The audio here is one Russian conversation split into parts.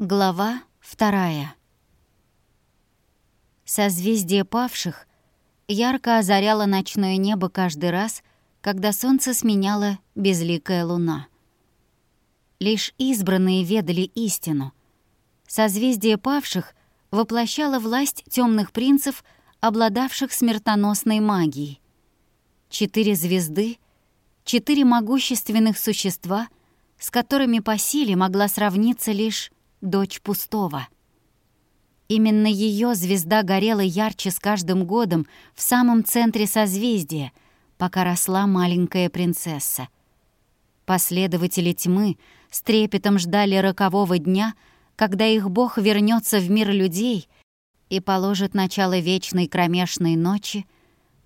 Глава вторая. Созвездие павших ярко озаряло ночное небо каждый раз, когда солнце сменяла безликая луна. Лишь избранные ведали истину. Созвездие павших воплощало власть темных принцев, обладавших смертоносной магией. Четыре звезды, четыре могущественных существа, с которыми по силе могла сравниться лишь дочь пустого. Именно ее звезда горела ярче с каждым годом в самом центре созвездия, пока росла маленькая принцесса. Последователи тьмы с трепетом ждали рокового дня, когда их бог вернется в мир людей и положит начало вечной кромешной ночи,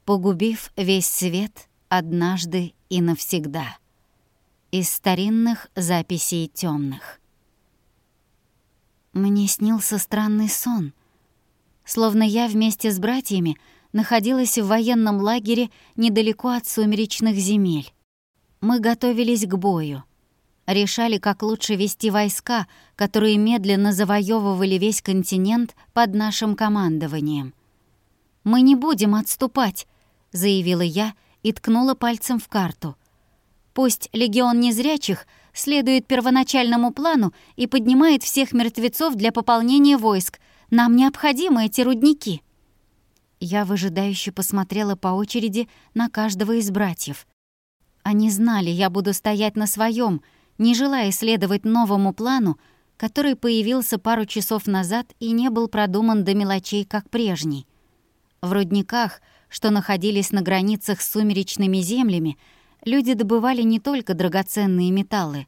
погубив весь свет однажды и навсегда. Из старинных записей темных. Мне снился странный сон. Словно я вместе с братьями находилась в военном лагере недалеко от сумеречных земель. Мы готовились к бою. Решали, как лучше вести войска, которые медленно завоевывали весь континент под нашим командованием. «Мы не будем отступать», — заявила я и ткнула пальцем в карту. «Пусть легион незрячих — следует первоначальному плану и поднимает всех мертвецов для пополнения войск. Нам необходимы эти рудники». Я выжидающе посмотрела по очереди на каждого из братьев. Они знали, я буду стоять на своем, не желая следовать новому плану, который появился пару часов назад и не был продуман до мелочей, как прежний. В рудниках, что находились на границах с сумеречными землями, люди добывали не только драгоценные металлы.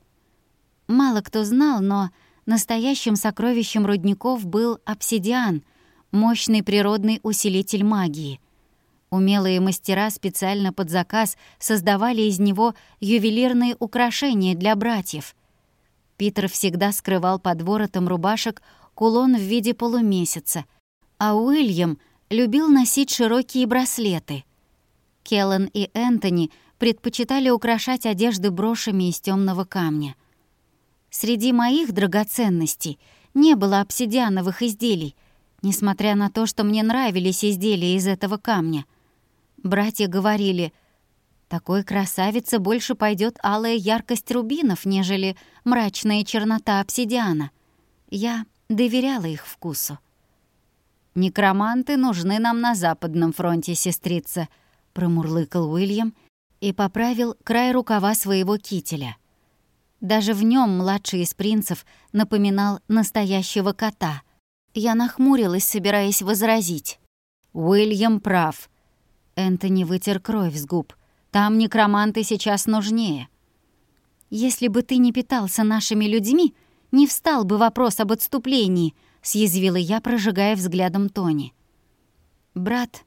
Мало кто знал, но настоящим сокровищем рудников был обсидиан, мощный природный усилитель магии. Умелые мастера специально под заказ создавали из него ювелирные украшения для братьев. Питер всегда скрывал под воротом рубашек кулон в виде полумесяца, а Уильям любил носить широкие браслеты. Келлен и Энтони — предпочитали украшать одежды брошами из темного камня. Среди моих драгоценностей не было обсидиановых изделий, несмотря на то, что мне нравились изделия из этого камня. Братья говорили, такой красавице больше пойдет алая яркость рубинов, нежели мрачная чернота обсидиана. Я доверяла их вкусу. «Некроманты нужны нам на западном фронте, сестрица», — промурлыкал Уильям и поправил край рукава своего кителя. Даже в нем младший из принцев напоминал настоящего кота. Я нахмурилась, собираясь возразить. «Уильям прав». Энтони вытер кровь с губ. «Там некроманты сейчас нужнее». «Если бы ты не питался нашими людьми, не встал бы вопрос об отступлении», — съязвила я, прожигая взглядом Тони. Брат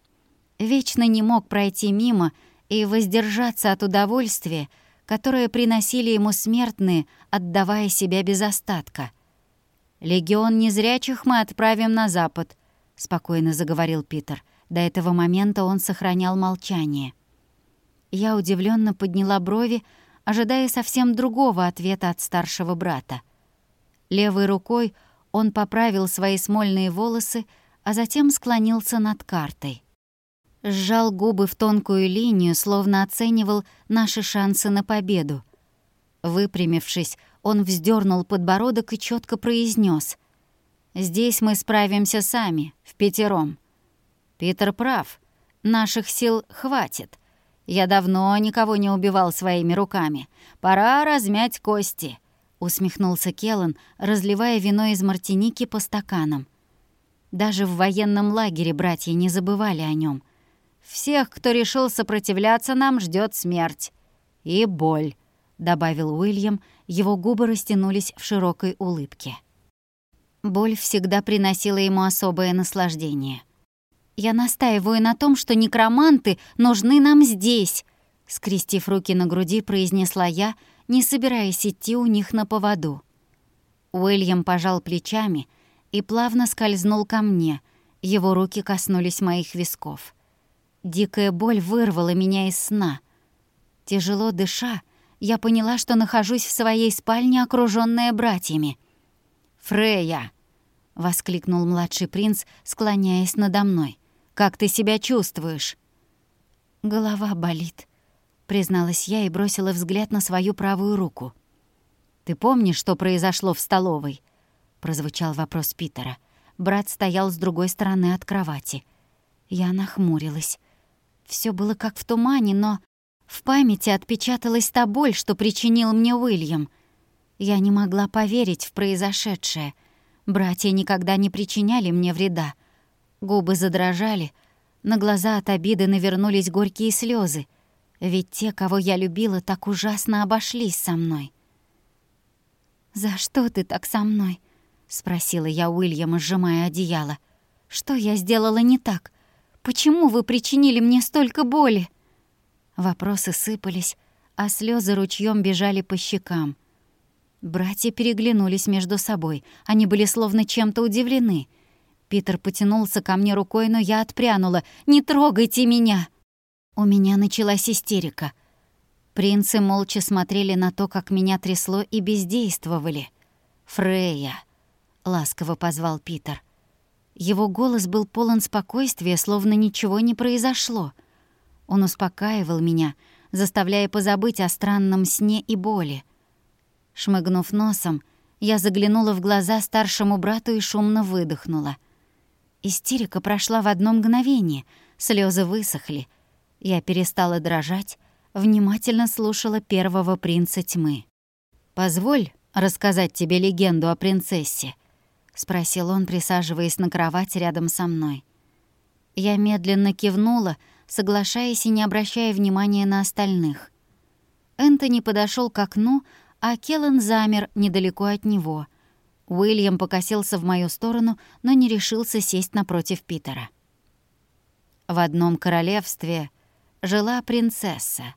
вечно не мог пройти мимо, — и воздержаться от удовольствия, которое приносили ему смертные, отдавая себя без остатка. «Легион незрячих мы отправим на запад», — спокойно заговорил Питер. До этого момента он сохранял молчание. Я удивленно подняла брови, ожидая совсем другого ответа от старшего брата. Левой рукой он поправил свои смольные волосы, а затем склонился над картой сжал губы в тонкую линию, словно оценивал наши шансы на победу. Выпрямившись, он вздернул подбородок и четко произнес: «Здесь мы справимся сами, в пятером». «Питер прав. Наших сил хватит. Я давно никого не убивал своими руками. Пора размять кости», — усмехнулся Келлан, разливая вино из мартиники по стаканам. Даже в военном лагере братья не забывали о нем. Всех, кто решил сопротивляться нам, ждет смерть. И боль», — добавил Уильям, его губы растянулись в широкой улыбке. Боль всегда приносила ему особое наслаждение. «Я настаиваю на том, что некроманты нужны нам здесь», — скрестив руки на груди, произнесла я, не собираясь идти у них на поводу. Уильям пожал плечами и плавно скользнул ко мне, его руки коснулись моих висков. Дикая боль вырвала меня из сна. Тяжело дыша, я поняла, что нахожусь в своей спальне, окружённая братьями. «Фрея!» — воскликнул младший принц, склоняясь надо мной. «Как ты себя чувствуешь?» «Голова болит», — призналась я и бросила взгляд на свою правую руку. «Ты помнишь, что произошло в столовой?» — прозвучал вопрос Питера. Брат стоял с другой стороны от кровати. Я нахмурилась. Все было как в тумане, но в памяти отпечаталась та боль, что причинил мне Уильям. Я не могла поверить в произошедшее. Братья никогда не причиняли мне вреда. Губы задрожали, на глаза от обиды навернулись горькие слезы, ведь те, кого я любила, так ужасно обошлись со мной. «За что ты так со мной?» — спросила я Уильяма, сжимая одеяло. «Что я сделала не так? Почему вы причинили мне столько боли?» Вопросы сыпались, а слезы ручьем бежали по щекам. Братья переглянулись между собой. Они были словно чем-то удивлены. Питер потянулся ко мне рукой, но я отпрянула. «Не трогайте меня!» У меня началась истерика. Принцы молча смотрели на то, как меня трясло, и бездействовали. «Фрея!» — ласково позвал Питер. Его голос был полон спокойствия, словно ничего не произошло. Он успокаивал меня, заставляя позабыть о странном сне и боли. Шмыгнув носом, я заглянула в глаза старшему брату и шумно выдохнула. Истерика прошла в одно мгновение, слезы высохли. Я перестала дрожать, внимательно слушала первого принца тьмы. «Позволь рассказать тебе легенду о принцессе», — спросил он, присаживаясь на кровать рядом со мной. Я медленно кивнула, соглашаясь и не обращая внимания на остальных. Энтони подошел к окну, а Келлен замер недалеко от него. Уильям покосился в мою сторону, но не решился сесть напротив Питера. В одном королевстве жила принцесса.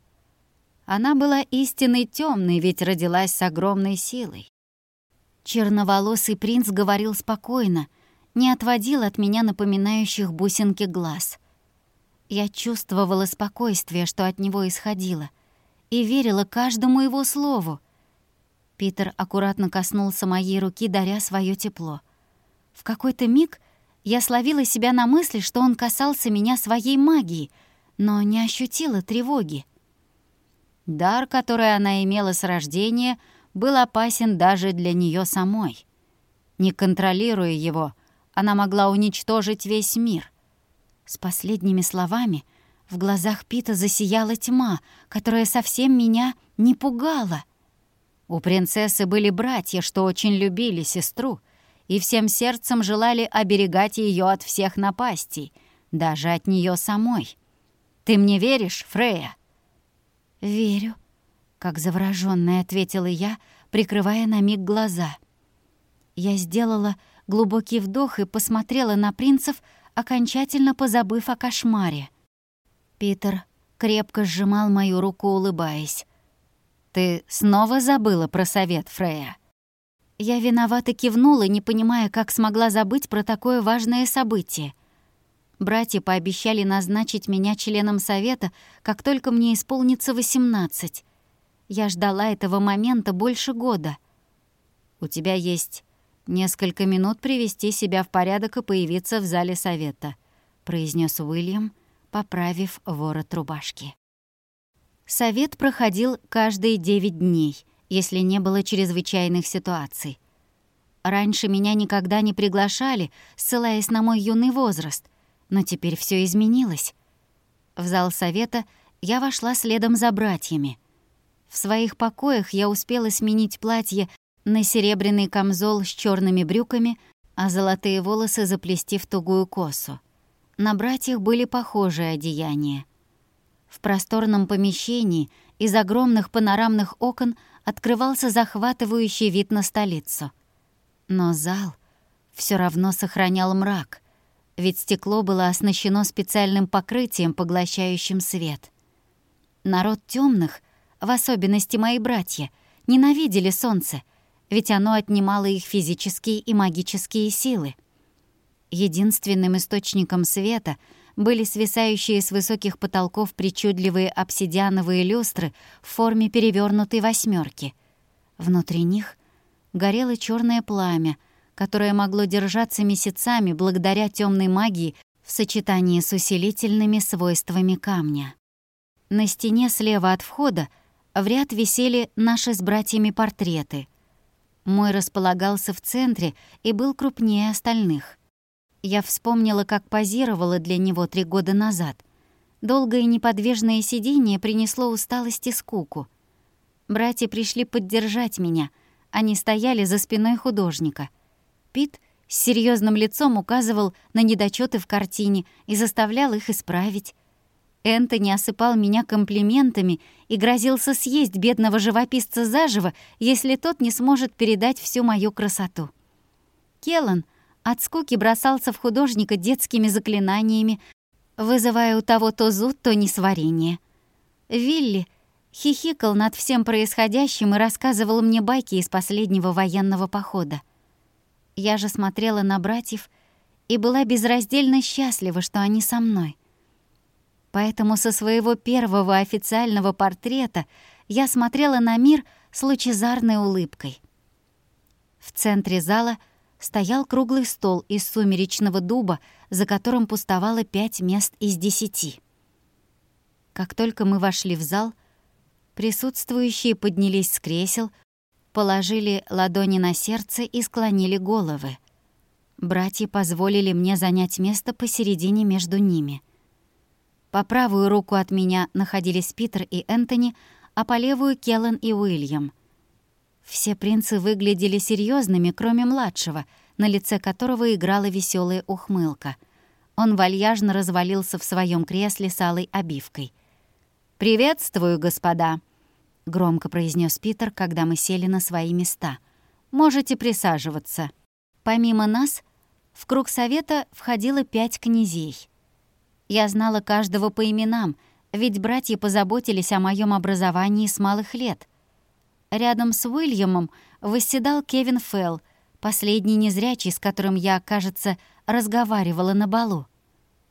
Она была истинной темной, ведь родилась с огромной силой. Черноволосый принц говорил спокойно, не отводил от меня напоминающих бусинки глаз. Я чувствовала спокойствие, что от него исходило, и верила каждому его слову. Питер аккуратно коснулся моей руки, даря свое тепло. В какой-то миг я словила себя на мысли, что он касался меня своей магией, но не ощутила тревоги. Дар, который она имела с рождения, был опасен даже для нее самой. Не контролируя его, она могла уничтожить весь мир. С последними словами в глазах Пита засияла тьма, которая совсем меня не пугала. У принцессы были братья, что очень любили сестру, и всем сердцем желали оберегать ее от всех напастей, даже от нее самой. «Ты мне веришь, Фрея?» «Верю», — как заворожённая ответила я, прикрывая на миг глаза. Я сделала глубокий вдох и посмотрела на принцев, окончательно позабыв о кошмаре. Питер крепко сжимал мою руку, улыбаясь. «Ты снова забыла про совет, Фрея?» Я виновато кивнула, не понимая, как смогла забыть про такое важное событие. Братья пообещали назначить меня членом совета, как только мне исполнится восемнадцать. Я ждала этого момента больше года. «У тебя есть несколько минут привести себя в порядок и появиться в зале совета», — произнес Уильям, поправив ворот рубашки. Совет проходил каждые девять дней, если не было чрезвычайных ситуаций. Раньше меня никогда не приглашали, ссылаясь на мой юный возраст, но теперь все изменилось. В зал совета я вошла следом за братьями. В своих покоях я успела сменить платье на серебряный камзол с черными брюками, а золотые волосы заплести в тугую косу. На братьях были похожие одеяния. В просторном помещении из огромных панорамных окон открывался захватывающий вид на столицу. Но зал все равно сохранял мрак, ведь стекло было оснащено специальным покрытием, поглощающим свет. Народ темных, в особенности мои братья, ненавидели солнце, ведь оно отнимало их физические и магические силы. Единственным источником света были свисающие с высоких потолков причудливые обсидиановые люстры в форме перевернутой восьмерки. Внутри них горело черное пламя, которое могло держаться месяцами благодаря темной магии в сочетании с усилительными свойствами камня. На стене слева от входа в ряд висели наши с братьями портреты. Мой располагался в центре и был крупнее остальных. Я вспомнила, как позировала для него три года назад. Долгое неподвижное сидение принесло усталость и скуку. Братья пришли поддержать меня. Они стояли за спиной художника. Пит с серьезным лицом указывал на недочеты в картине и заставлял их исправить. Энтони осыпал меня комплиментами и грозился съесть бедного живописца заживо, если тот не сможет передать всю мою красоту. Келлан от скуки бросался в художника детскими заклинаниями, вызывая у того то зуд, то несварение. Вилли хихикал над всем происходящим и рассказывал мне байки из последнего военного похода. Я же смотрела на братьев и была безраздельно счастлива, что они со мной. Поэтому со своего первого официального портрета я смотрела на мир с лучезарной улыбкой. В центре зала стоял круглый стол из сумеречного дуба, за которым пустовало пять мест из десяти. Как только мы вошли в зал, присутствующие поднялись с кресел, положили ладони на сердце и склонили головы. Братья позволили мне занять место посередине между ними — по правую руку от меня находились Питер и Энтони, а по левую — Келлен и Уильям. Все принцы выглядели серьезными, кроме младшего, на лице которого играла веселая ухмылка. Он вальяжно развалился в своем кресле с алой обивкой. «Приветствую, господа!» — громко произнес Питер, когда мы сели на свои места. «Можете присаживаться». Помимо нас, в круг совета входило пять князей. Я знала каждого по именам, ведь братья позаботились о моем образовании с малых лет. Рядом с Уильямом восседал Кевин Фелл, последний незрячий, с которым я, кажется, разговаривала на балу.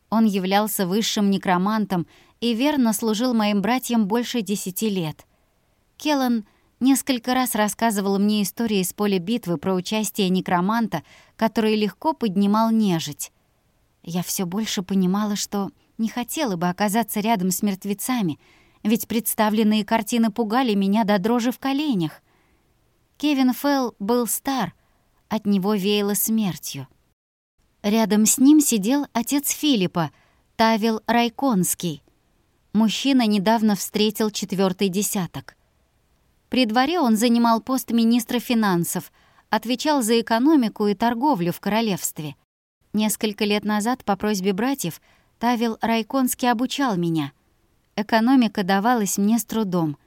Он являлся высшим некромантом и верно служил моим братьям больше десяти лет. Келлан несколько раз рассказывал мне истории с поля битвы про участие некроманта, который легко поднимал нежить. Я все больше понимала, что не хотела бы оказаться рядом с мертвецами, ведь представленные картины пугали меня до дрожи в коленях. Кевин Фелл был стар, от него веяло смертью. Рядом с ним сидел отец Филиппа, Тавил Райконский. Мужчина недавно встретил четвертый десяток. При дворе он занимал пост министра финансов, отвечал за экономику и торговлю в королевстве — Несколько лет назад по просьбе братьев Тавил Райконский обучал меня. Экономика давалась мне с трудом.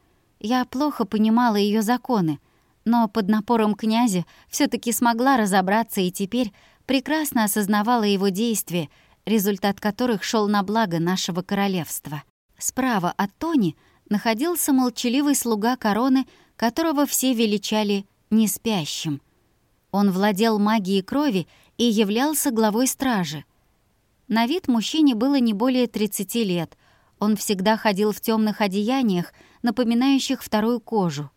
Я плохо понимала ее законы, но под напором князя все таки смогла разобраться и теперь прекрасно осознавала его действия, результат которых шел на благо нашего королевства. Справа от Тони находился молчаливый слуга короны, которого все величали неспящим. Он владел магией крови и являлся главой стражи. На вид мужчине было не более 30 лет. Он всегда ходил в темных одеяниях, напоминающих вторую кожу.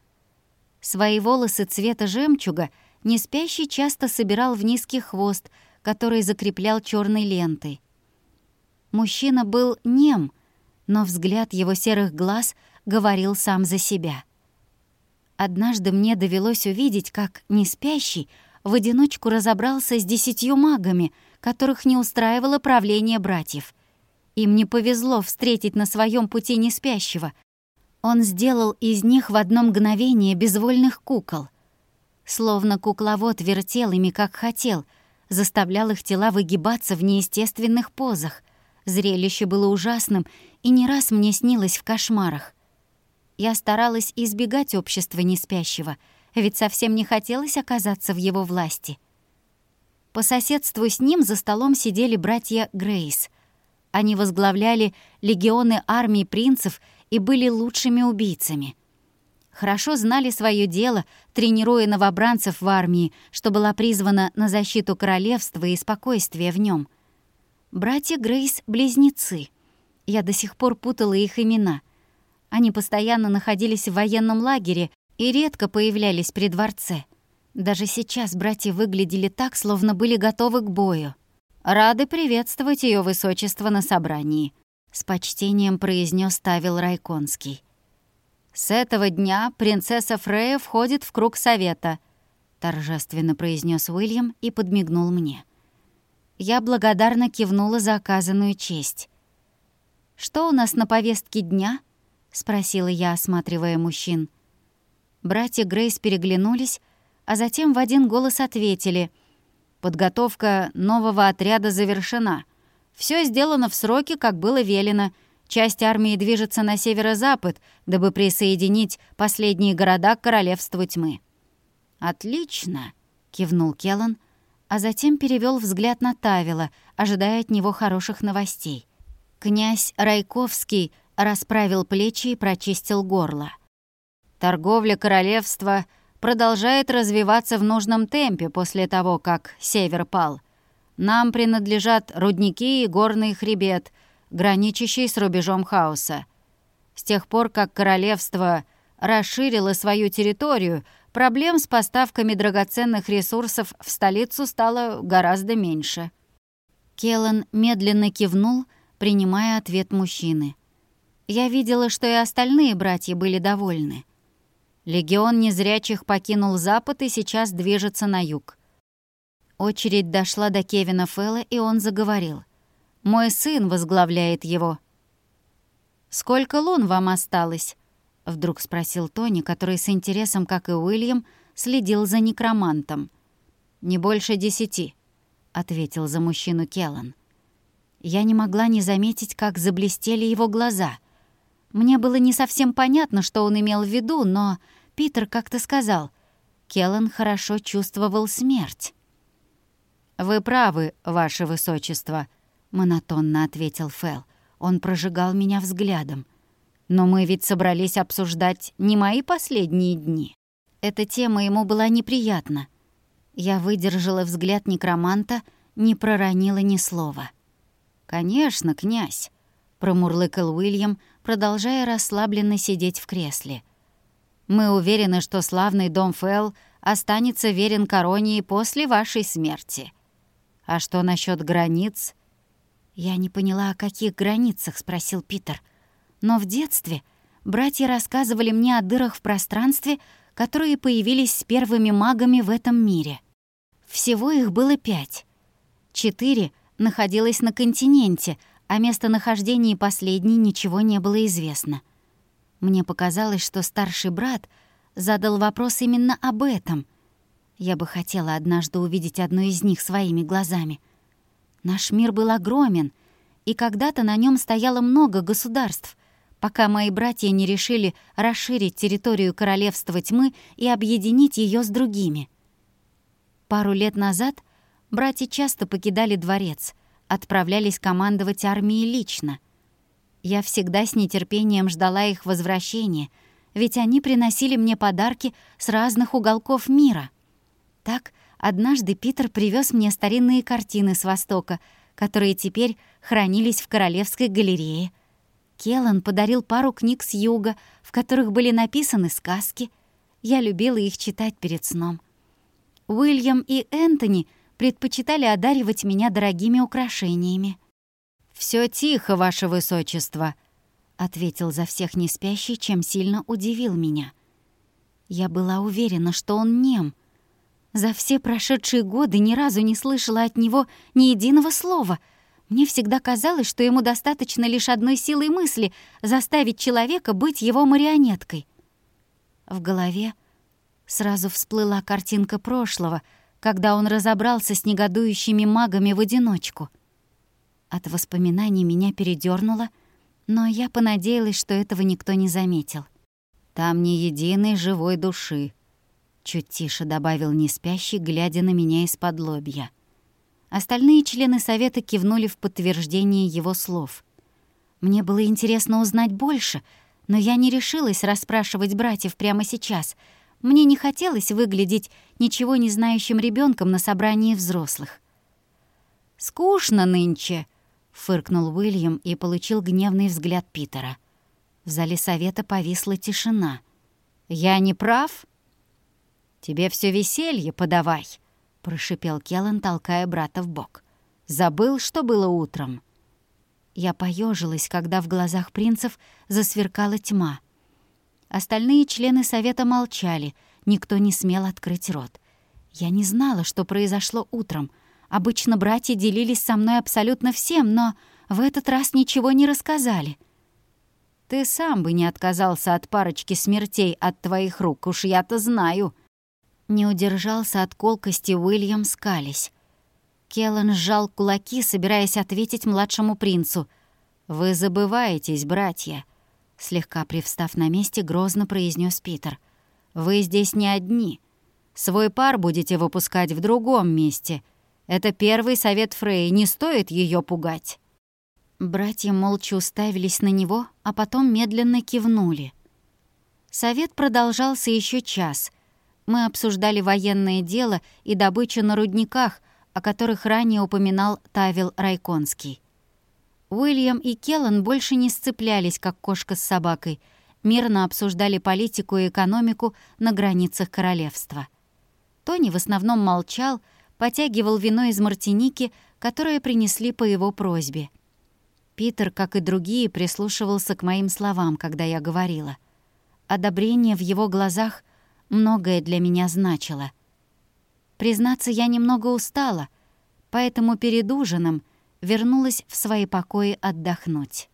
Свои волосы цвета жемчуга неспящий часто собирал в низкий хвост, который закреплял черной лентой. Мужчина был нем, но взгляд его серых глаз говорил сам за себя. Однажды мне довелось увидеть, как неспящий — в одиночку разобрался с десятью магами, которых не устраивало правление братьев. Им не повезло встретить на своем пути неспящего. Он сделал из них в одно мгновение безвольных кукол. Словно кукловод вертел ими, как хотел, заставлял их тела выгибаться в неестественных позах. Зрелище было ужасным и не раз мне снилось в кошмарах. Я старалась избегать общества неспящего — ведь совсем не хотелось оказаться в его власти. По соседству с ним за столом сидели братья Грейс. Они возглавляли легионы армии принцев и были лучшими убийцами. Хорошо знали свое дело, тренируя новобранцев в армии, что была призвана на защиту королевства и спокойствия в нем. Братья Грейс — близнецы. Я до сих пор путала их имена. Они постоянно находились в военном лагере и редко появлялись при дворце. Даже сейчас братья выглядели так, словно были готовы к бою. «Рады приветствовать ее высочество на собрании», — с почтением произнес Тавил Райконский. «С этого дня принцесса Фрея входит в круг совета», — торжественно произнес Уильям и подмигнул мне. Я благодарно кивнула за оказанную честь. «Что у нас на повестке дня?» — спросила я, осматривая мужчин. Братья Грейс переглянулись, а затем в один голос ответили. «Подготовка нового отряда завершена. Все сделано в сроки, как было велено. Часть армии движется на северо-запад, дабы присоединить последние города к королевству тьмы». «Отлично!» — кивнул Келлан, а затем перевел взгляд на Тавила, ожидая от него хороших новостей. Князь Райковский расправил плечи и прочистил горло. Торговля королевства продолжает развиваться в нужном темпе после того, как север пал. Нам принадлежат рудники и горный хребет, граничащий с рубежом хаоса. С тех пор, как королевство расширило свою территорию, проблем с поставками драгоценных ресурсов в столицу стало гораздо меньше. Келлан медленно кивнул, принимая ответ мужчины. Я видела, что и остальные братья были довольны. Легион незрячих покинул запад и сейчас движется на юг. Очередь дошла до Кевина Фэлла, и он заговорил. «Мой сын возглавляет его». «Сколько лун вам осталось?» — вдруг спросил Тони, который с интересом, как и Уильям, следил за некромантом. «Не больше десяти», — ответил за мужчину Келлан. Я не могла не заметить, как заблестели его глаза. Мне было не совсем понятно, что он имел в виду, но Питер как-то сказал, Келлан хорошо чувствовал смерть. «Вы правы, ваше высочество», — монотонно ответил Фэл. Он прожигал меня взглядом. Но мы ведь собрались обсуждать не мои последние дни. Эта тема ему была неприятна. Я выдержала взгляд некроманта, не проронила ни слова. «Конечно, князь», — промурлыкал Уильям, продолжая расслабленно сидеть в кресле. «Мы уверены, что славный дом Фэлл останется верен короне и после вашей смерти. А что насчет границ?» «Я не поняла, о каких границах?» — спросил Питер. — но в детстве братья рассказывали мне о дырах в пространстве, которые появились с первыми магами в этом мире. Всего их было пять. Четыре находилось на континенте, а местонахождении последней ничего не было известно. Мне показалось, что старший брат задал вопрос именно об этом. Я бы хотела однажды увидеть одну из них своими глазами. Наш мир был огромен, и когда-то на нем стояло много государств, пока мои братья не решили расширить территорию Королевства Тьмы и объединить ее с другими. Пару лет назад братья часто покидали дворец, отправлялись командовать армией лично. Я всегда с нетерпением ждала их возвращения, ведь они приносили мне подарки с разных уголков мира. Так, однажды Питер привез мне старинные картины с Востока, которые теперь хранились в Королевской галерее — Келлан подарил пару книг с юга, в которых были написаны сказки. Я любила их читать перед сном. Уильям и Энтони предпочитали одаривать меня дорогими украшениями. «Всё тихо, ваше высочество», — ответил за всех неспящий, чем сильно удивил меня. Я была уверена, что он нем. За все прошедшие годы ни разу не слышала от него ни единого слова — мне всегда казалось, что ему достаточно лишь одной силой мысли заставить человека быть его марионеткой. В голове сразу всплыла картинка прошлого, когда он разобрался с негодующими магами в одиночку. От воспоминаний меня передёрнуло, но я понадеялась, что этого никто не заметил. «Там ни единой живой души», — чуть тише добавил неспящий, глядя на меня из-под лобья. Остальные члены совета кивнули в подтверждение его слов. Мне было интересно узнать больше, но я не решилась расспрашивать братьев прямо сейчас. Мне не хотелось выглядеть ничего не знающим ребенком на собрании взрослых. «Скучно нынче», — фыркнул Уильям и получил гневный взгляд Питера. В зале совета повисла тишина. «Я не прав?» «Тебе все веселье подавай», — прошипел Келлан, толкая брата в бок. «Забыл, что было утром?» Я поежилась, когда в глазах принцев засверкала тьма. Остальные члены совета молчали, никто не смел открыть рот. Я не знала, что произошло утром. Обычно братья делились со мной абсолютно всем, но в этот раз ничего не рассказали. «Ты сам бы не отказался от парочки смертей от твоих рук, уж я-то знаю». Не удержался от колкости Уильям Скались. Келлан сжал кулаки, собираясь ответить младшему принцу. «Вы забываетесь, братья», — слегка привстав на месте, грозно произнес Питер. «Вы здесь не одни. Свой пар будете выпускать в другом месте. Это первый совет Фрей, не стоит ее пугать». Братья молча уставились на него, а потом медленно кивнули. Совет продолжался еще час. Мы обсуждали военное дело и добычу на рудниках, о которых ранее упоминал Тавил Райконский. Уильям и Келлан больше не сцеплялись, как кошка с собакой, мирно обсуждали политику и экономику на границах королевства. Тони в основном молчал, потягивал вино из мартиники, которое принесли по его просьбе. Питер, как и другие, прислушивался к моим словам, когда я говорила. Одобрение в его глазах многое для меня значило — Признаться, я немного устала, поэтому перед ужином вернулась в свои покои отдохнуть.